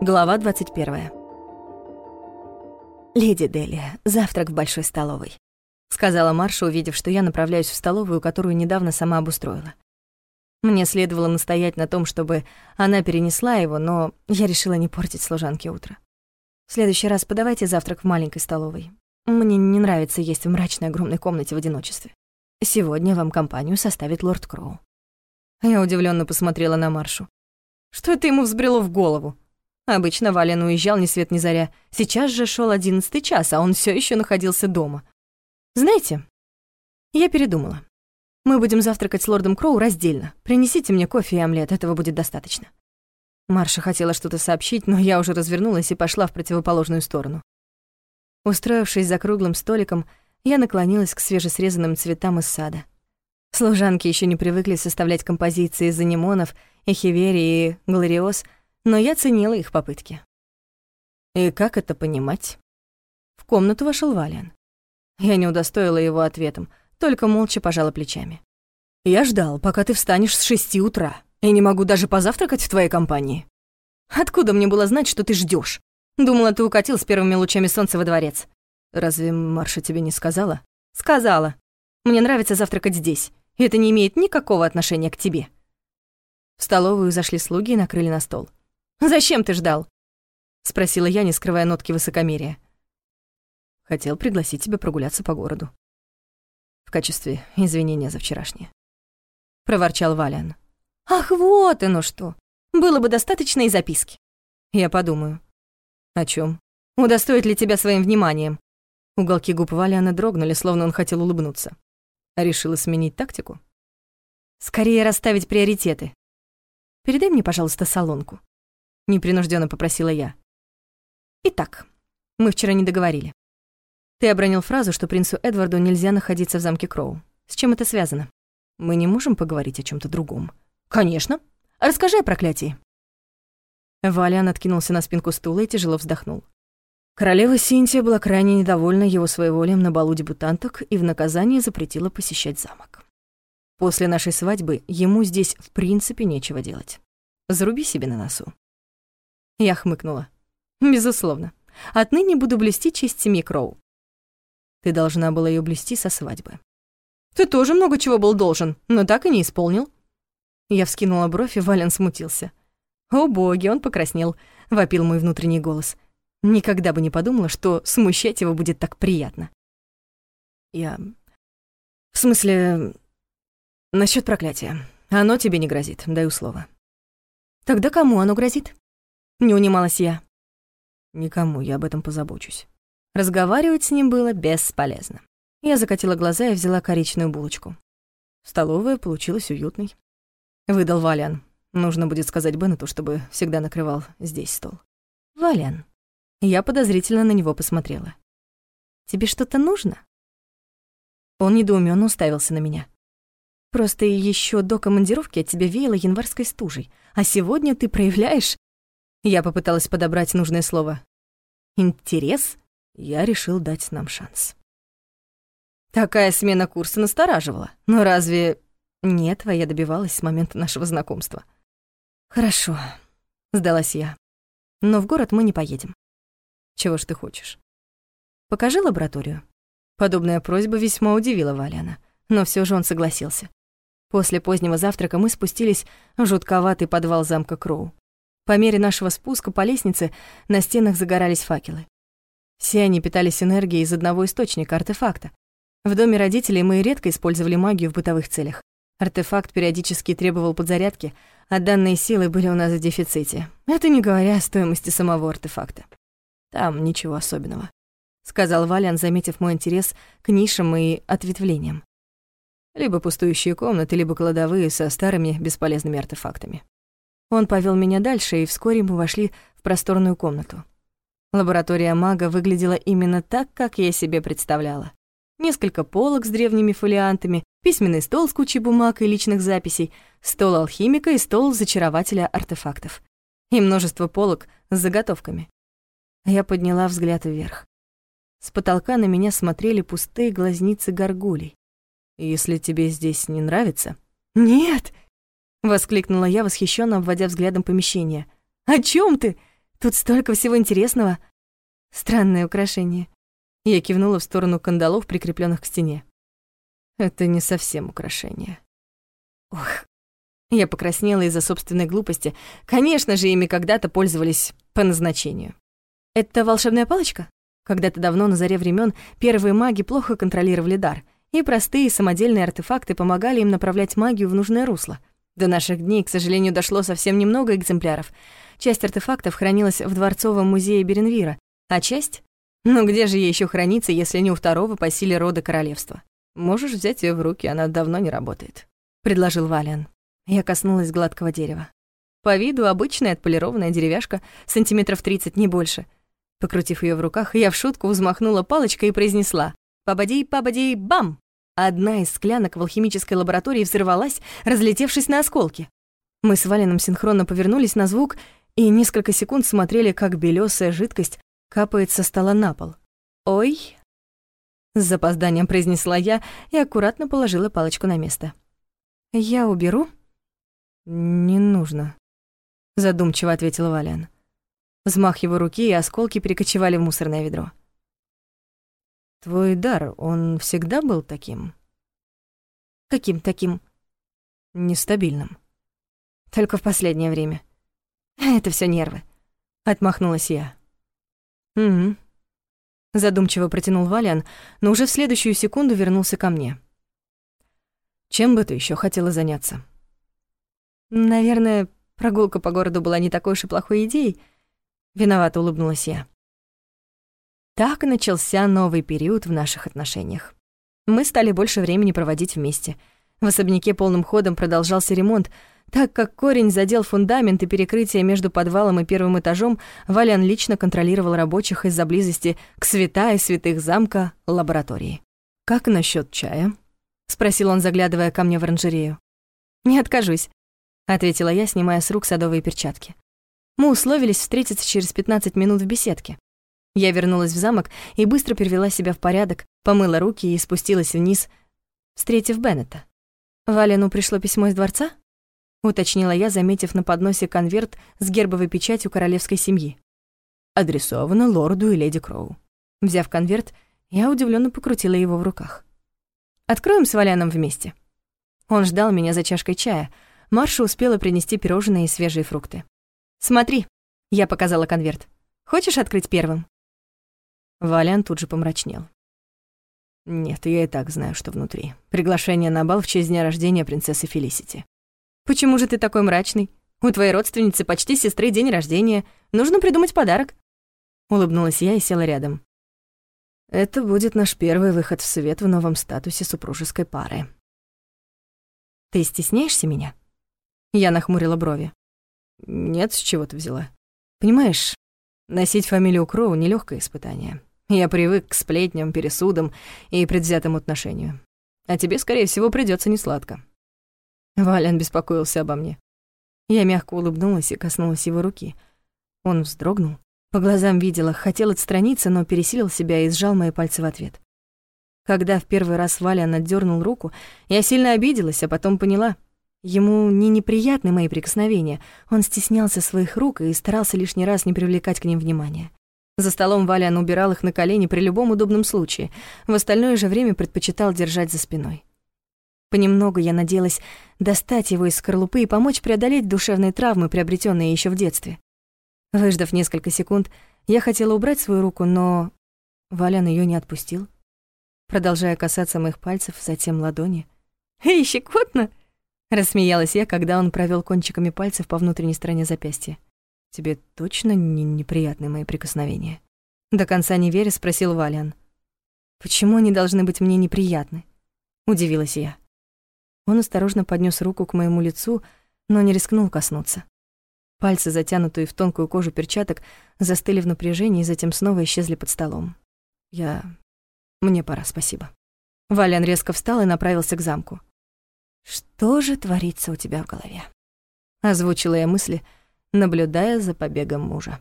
Глава 21. «Леди Делия, завтрак в большой столовой», — сказала Марша, увидев, что я направляюсь в столовую, которую недавно сама обустроила. Мне следовало настоять на том, чтобы она перенесла его, но я решила не портить служанке утро. В следующий раз подавайте завтрак в маленькой столовой. Мне не нравится есть в мрачной огромной комнате в одиночестве. Сегодня вам компанию составит лорд Кроу. Я удивленно посмотрела на Маршу. Что это ему взбрело в голову? Обычно Вален уезжал ни свет ни заря. Сейчас же шел одиннадцатый час, а он все еще находился дома. Знаете, я передумала. Мы будем завтракать с лордом Кроу раздельно. Принесите мне кофе и омлет, этого будет достаточно. Марша хотела что-то сообщить, но я уже развернулась и пошла в противоположную сторону. Устроившись за круглым столиком, я наклонилась к свежесрезанным цветам из сада. Служанки еще не привыкли составлять композиции из анимонов, эхиверии и глориоз, но я ценила их попытки. И как это понимать? В комнату вошел Валиан. Я не удостоила его ответом, только молча пожала плечами. «Я ждал, пока ты встанешь с шести утра, и не могу даже позавтракать в твоей компании. Откуда мне было знать, что ты ждешь? Думала, ты укатил с первыми лучами солнца во дворец. Разве Марша тебе не сказала? Сказала. Мне нравится завтракать здесь, и это не имеет никакого отношения к тебе. В столовую зашли слуги и накрыли на стол. «Зачем ты ждал?» — спросила я, не скрывая нотки высокомерия. Хотел пригласить тебя прогуляться по городу. В качестве извинения за вчерашнее. Проворчал Валиан. «Ах, вот оно что! Было бы достаточно и записки. Я подумаю. О чем? Удостоит ли тебя своим вниманием? Уголки губ Валиана дрогнули, словно он хотел улыбнуться. А решила сменить тактику? Скорее расставить приоритеты. Передай мне, пожалуйста, солонку. Непринужденно попросила я. Итак, мы вчера не договорили. Ты обронил фразу, что принцу Эдварду нельзя находиться в замке Кроу. С чем это связано? Мы не можем поговорить о чем то другом? Конечно. Расскажи о проклятии. Валиан откинулся на спинку стула и тяжело вздохнул. Королева Синтия была крайне недовольна его своеволием на балу дебютанток и в наказание запретила посещать замок. После нашей свадьбы ему здесь в принципе нечего делать. Заруби себе на носу. Я хмыкнула. Безусловно. Отныне буду блюсти честь семьи Кроу. Ты должна была ее блюсти со свадьбы. Ты тоже много чего был должен, но так и не исполнил. Я вскинула бровь, и Вален смутился. «О боги!» — он покраснел, — вопил мой внутренний голос. Никогда бы не подумала, что смущать его будет так приятно. Я... В смысле... насчет проклятия. Оно тебе не грозит, даю слово. Тогда кому оно грозит? Не унималась я. Никому, я об этом позабочусь. Разговаривать с ним было бесполезно. Я закатила глаза и взяла коричную булочку. Столовая получилась уютной. Выдал Валян. Нужно будет сказать Беннету, чтобы всегда накрывал здесь стол. «Вален». Я подозрительно на него посмотрела. «Тебе что-то нужно?» Он недоуменно уставился на меня. «Просто еще до командировки от тебя веяло январской стужей, а сегодня ты проявляешь...» Я попыталась подобрать нужное слово. «Интерес?» Я решил дать нам шанс. Такая смена курса настораживала. Но разве... Нет, я добивалась с момента нашего знакомства. «Хорошо», — сдалась я. «Но в город мы не поедем». «Чего ж ты хочешь?» «Покажи лабораторию». Подобная просьба весьма удивила Валяна, но все же он согласился. После позднего завтрака мы спустились в жутковатый подвал замка Кроу. По мере нашего спуска по лестнице на стенах загорались факелы. Все они питались энергией из одного источника, артефакта. В доме родителей мы редко использовали магию в бытовых целях. Артефакт периодически требовал подзарядки, а данные силы были у нас в дефиците. Это не говоря о стоимости самого артефакта. Там ничего особенного, сказал Валян, заметив мой интерес к нишам и ответвлениям. Либо пустующие комнаты, либо кладовые со старыми бесполезными артефактами. Он повел меня дальше, и вскоре мы вошли в просторную комнату. Лаборатория мага выглядела именно так, как я себе представляла несколько полок с древними фолиантами, письменный стол с кучей бумаг и личных записей, стол алхимика и стол зачарователя артефактов. И множество полок с заготовками. Я подняла взгляд вверх. С потолка на меня смотрели пустые глазницы горгулей. «Если тебе здесь не нравится...» «Нет!» Воскликнула я, восхищенно обводя взглядом помещение. «О чем ты? Тут столько всего интересного!» «Странное украшение». Я кивнула в сторону кандалов, прикрепленных к стене. «Это не совсем украшение». Ох, я покраснела из-за собственной глупости. Конечно же, ими когда-то пользовались по назначению. «Это волшебная палочка?» Когда-то давно, на заре времен, первые маги плохо контролировали дар, и простые самодельные артефакты помогали им направлять магию в нужное русло. До наших дней, к сожалению, дошло совсем немного экземпляров. Часть артефактов хранилась в Дворцовом музее Беренвира, а часть... Ну где же ей еще хранится, если не у второго по силе рода королевства? Можешь взять ее в руки, она давно не работает», — предложил Валиан. Я коснулась гладкого дерева. По виду обычная отполированная деревяшка, сантиметров 30, не больше. Покрутив ее в руках, я в шутку взмахнула палочкой и произнесла «Пабадей, пабадей, бам!» Одна из склянок в алхимической лаборатории взорвалась, разлетевшись на осколки. Мы с Валином синхронно повернулись на звук и несколько секунд смотрели, как белесая жидкость капает со стола на пол. «Ой!» С запозданием произнесла я и аккуратно положила палочку на место. «Я уберу?» «Не нужно», — задумчиво ответил Валян. Взмах его руки, и осколки перекочевали в мусорное ведро. «Твой дар, он всегда был таким?» «Каким таким?» «Нестабильным». «Только в последнее время. Это все нервы», — отмахнулась я. «Угу». Задумчиво протянул Валиан, но уже в следующую секунду вернулся ко мне. «Чем бы ты еще хотела заняться?» «Наверное, прогулка по городу была не такой уж и плохой идеей», Виновато улыбнулась я. Так начался новый период в наших отношениях. Мы стали больше времени проводить вместе. В особняке полным ходом продолжался ремонт, так как корень задел фундамент и перекрытие между подвалом и первым этажом, Валян лично контролировал рабочих из-за близости к святая святых замка лаборатории. «Как насчет чая?» — спросил он, заглядывая ко мне в оранжерею. «Не откажусь», — ответила я, снимая с рук садовые перчатки. Мы условились встретиться через 15 минут в беседке. Я вернулась в замок и быстро перевела себя в порядок, помыла руки и спустилась вниз, встретив Беннета. «Валену пришло письмо из дворца?» — уточнила я, заметив на подносе конверт с гербовой печатью королевской семьи. «Адресовано лорду и леди Кроу». Взяв конверт, я удивленно покрутила его в руках. «Откроем с Валяном вместе». Он ждал меня за чашкой чая. Марша успела принести пирожные и свежие фрукты. «Смотри», — я показала конверт. «Хочешь открыть первым?» Валян тут же помрачнел. «Нет, я и так знаю, что внутри. Приглашение на бал в честь дня рождения принцессы Фелисити». «Почему же ты такой мрачный? У твоей родственницы почти сестры день рождения. Нужно придумать подарок». Улыбнулась я и села рядом. «Это будет наш первый выход в свет в новом статусе супружеской пары». «Ты стесняешься меня?» Я нахмурила брови. Нет, с чего ты взяла? Понимаешь, носить фамилию Кроу — нелегкое испытание. Я привык к сплетням, пересудам и предвзятому отношению. А тебе, скорее всего, придется несладко. Валян беспокоился обо мне. Я мягко улыбнулась и коснулась его руки. Он вздрогнул. По глазам видела, хотел отстраниться, но пересилил себя и сжал мои пальцы в ответ. Когда в первый раз Валян отдернул руку, я сильно обиделась, а потом поняла. Ему не неприятны мои прикосновения, он стеснялся своих рук и старался лишний раз не привлекать к ним внимания. За столом Валян убирал их на колени при любом удобном случае, в остальное же время предпочитал держать за спиной. Понемногу я надеялась достать его из скорлупы и помочь преодолеть душевные травмы, приобретенные еще в детстве. Выждав несколько секунд, я хотела убрать свою руку, но Валян ее не отпустил, продолжая касаться моих пальцев, затем ладони. «Эй, щекотно!» Рассмеялась я, когда он провел кончиками пальцев по внутренней стороне запястья. «Тебе точно не неприятны мои прикосновения?» До конца не веря, спросил Валиан. «Почему они должны быть мне неприятны?» Удивилась я. Он осторожно поднес руку к моему лицу, но не рискнул коснуться. Пальцы, затянутые в тонкую кожу перчаток, застыли в напряжении и затем снова исчезли под столом. Я... Мне пора, спасибо. Валян резко встал и направился к замку. «Что же творится у тебя в голове?» Озвучила я мысли, наблюдая за побегом мужа.